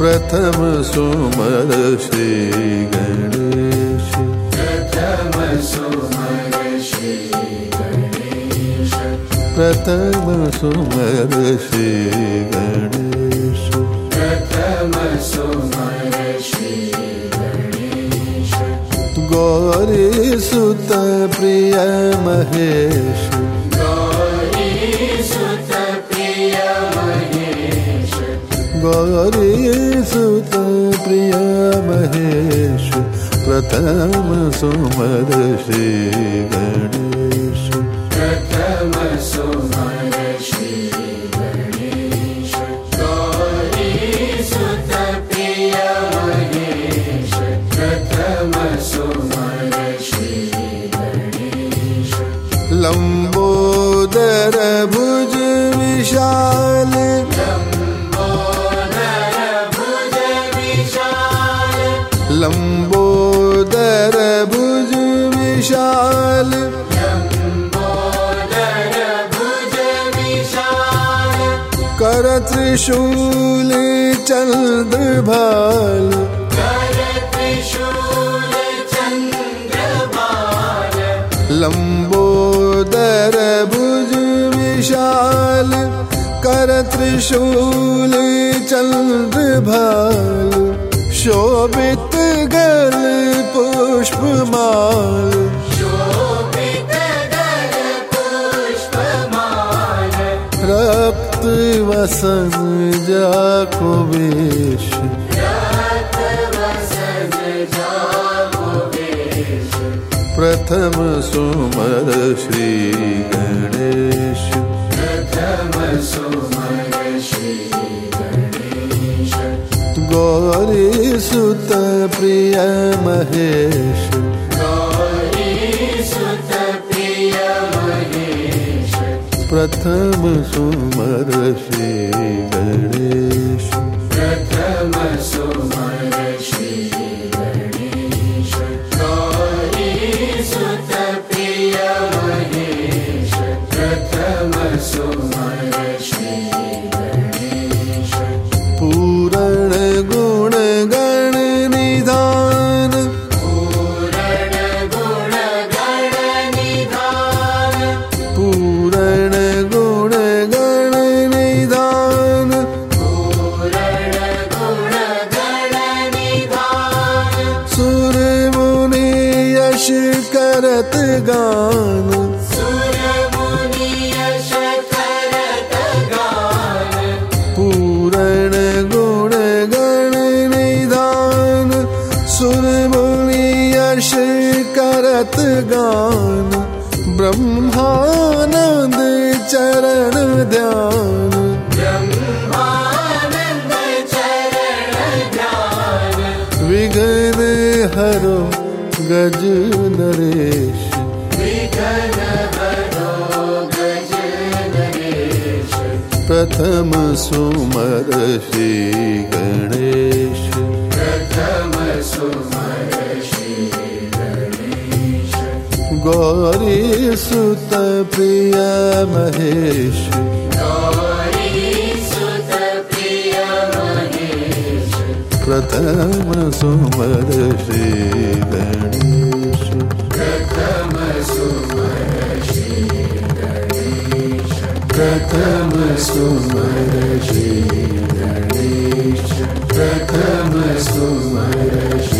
प्रथम सुमर श्री गणेश। प्रथम सुमर श्री गणेश। प्रथम सुमर श्री गणेश। प्रथम सुमर श्री गणेश। गौरी सुत प्रिय महेश गौरी सुत प्रिय महेश प्रथम सुमर श्री गणेश प्रथम सुमर श्री गणेश गौरी सुत प्रिय महेश प्रथम सुमर श्री गणेश लम्बोदर भुज विशाल कर त्रिशूल चन्द्रबाल लम्बोदर भुज विशाल। कर त्रिशूल चन्द्र भाल शोभित गल पुष्पमाल। शोभित गल पुष्पमाल। रक्त वसन जाको वेश। रतवसन जागो वेश। प्रथम सुमर श्री गणेश। प्रथम सुमर श्री गणेश गौरी सुत प्रिय महेश। गौरी सुत प्रिय महेश प्रथम सुमर श्री गणेश। सुत प्रिय महेश प्रथम सुमर श्री करत गान। पूरण गुण गण निधान। सुर मुनि यश करत गान। ब्रह्मानंद चरण ध्यान गज नरेश। प्रथम सुमर श्री गणेश। प्रथम सुमर गौरी सुत प्रिय महेश प्रथम सुमृषी गणेश प्रथम सुमशी गणेश प्रथम सुमर्षी गणेश प्रथम सुमरशी